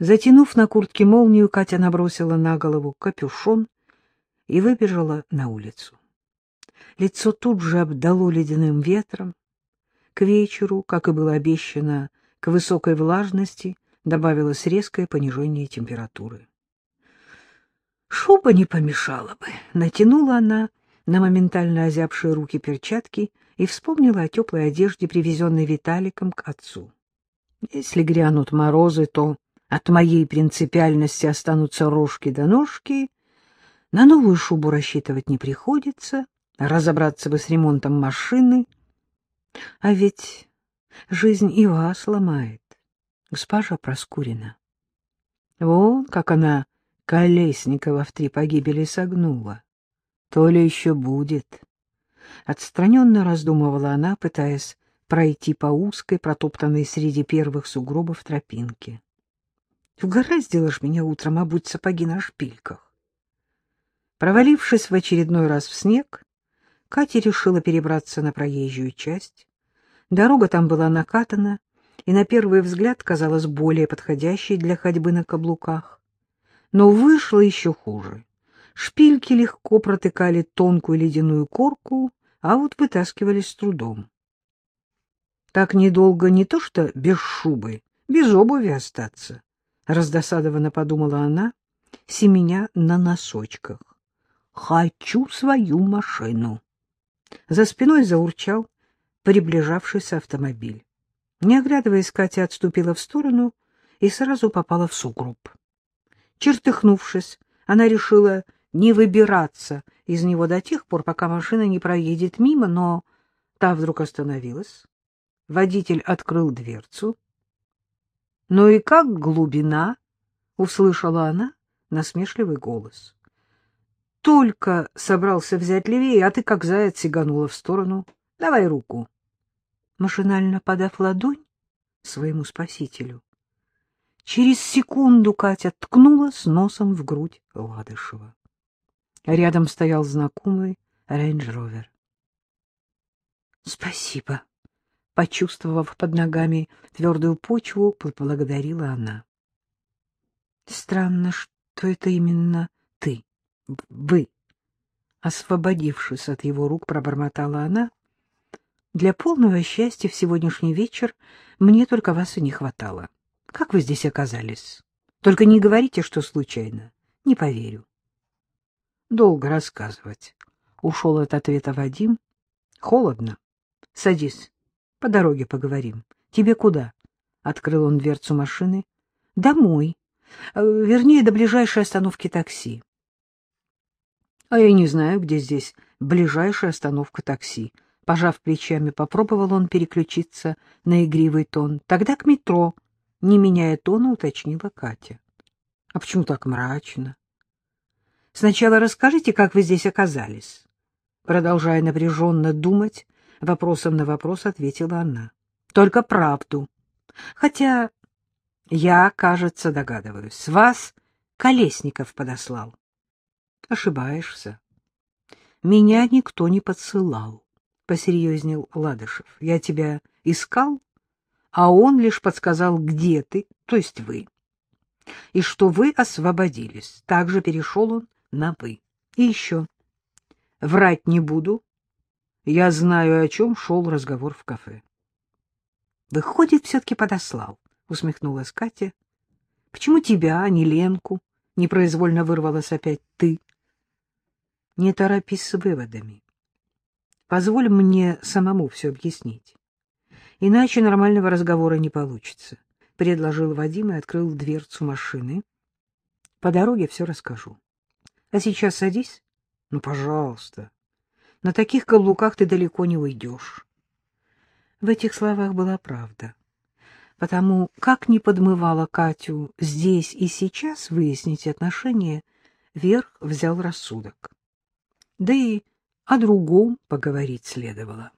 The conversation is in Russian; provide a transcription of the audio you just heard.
Затянув на куртке молнию, Катя набросила на голову капюшон и выбежала на улицу. Лицо тут же обдало ледяным ветром. К вечеру, как и было обещано, к высокой влажности добавилось резкое понижение температуры. Шуба не помешала бы. Натянула она на моментально озябшие руки перчатки и вспомнила о теплой одежде, привезенной Виталиком к отцу. Если грянут морозы, то от моей принципиальности останутся рожки до ножки. На новую шубу рассчитывать не приходится, разобраться бы с ремонтом машины. А ведь жизнь и вас ломает, госпожа Проскурина. Вон, как она Колесникова в три погибели согнула. То ли еще будет. Отстраненно раздумывала она, пытаясь пройти по узкой, протоптанной среди первых сугробов тропинке. Угораздило ж меня утром обуть сапоги на шпильках. Провалившись в очередной раз в снег, Катя решила перебраться на проезжую часть. Дорога там была накатана и на первый взгляд казалась более подходящей для ходьбы на каблуках. Но вышло еще хуже. Шпильки легко протыкали тонкую ледяную корку, а вот вытаскивались с трудом. Так недолго не то что без шубы, без обуви остаться, — раздосадованно подумала она, семеня на носочках. «Хочу свою машину!» За спиной заурчал приближавшийся автомобиль. Не оглядываясь, Катя отступила в сторону и сразу попала в сугроб. Чертыхнувшись, она решила не выбираться из него до тех пор, пока машина не проедет мимо, но та вдруг остановилась. Водитель открыл дверцу. — Ну и как глубина? — услышала она насмешливый голос. — Только собрался взять левее, а ты как заяц сиганула в сторону. Давай руку. Машинально подав ладонь своему спасителю, через секунду Катя ткнулась носом в грудь Ладышева. Рядом стоял знакомый Range Rover. — Спасибо. Почувствовав под ногами твердую почву, поблагодарила она. — Странно, что это именно ты, вы. Освободившись от его рук, пробормотала она. — Для полного счастья в сегодняшний вечер мне только вас и не хватало. Как вы здесь оказались? Только не говорите, что случайно. Не поверю. Долго рассказывать. Ушел от ответа Вадим. Холодно. Садись. По дороге поговорим. Тебе куда? Открыл он дверцу машины. Домой. Э, вернее, до ближайшей остановки такси. А я не знаю, где здесь ближайшая остановка такси. Пожав плечами, попробовал он переключиться на игривый тон. Тогда к метро, не меняя тона, уточнила Катя. — А почему так мрачно? — Сначала расскажите, как вы здесь оказались. Продолжая напряженно думать, Вопросом на вопрос ответила она. Только правду. Хотя я, кажется, догадываюсь. Вас Колесников подослал. Ошибаешься. Меня никто не подсылал, — посерьезнел Ладышев. Я тебя искал, а он лишь подсказал, где ты, то есть вы. И что вы освободились. Также перешел он на «вы». И еще. Врать не буду, я знаю, о чем шел разговор в кафе. — Выходит, все-таки подослал, — усмехнулась Катя. — Почему тебя, а не Ленку? — непроизвольно вырвалась опять ты. — Не торопись с выводами. Позволь мне самому все объяснить. Иначе нормального разговора не получится, — предложил Вадим и открыл дверцу машины. — По дороге все расскажу. А сейчас садись. — Ну, пожалуйста. — на таких каблуках ты далеко не уйдешь. В этих словах была правда. Потому как не подмывала Катю здесь и сейчас выяснить отношения, верх взял рассудок. Да и о другом поговорить следовало.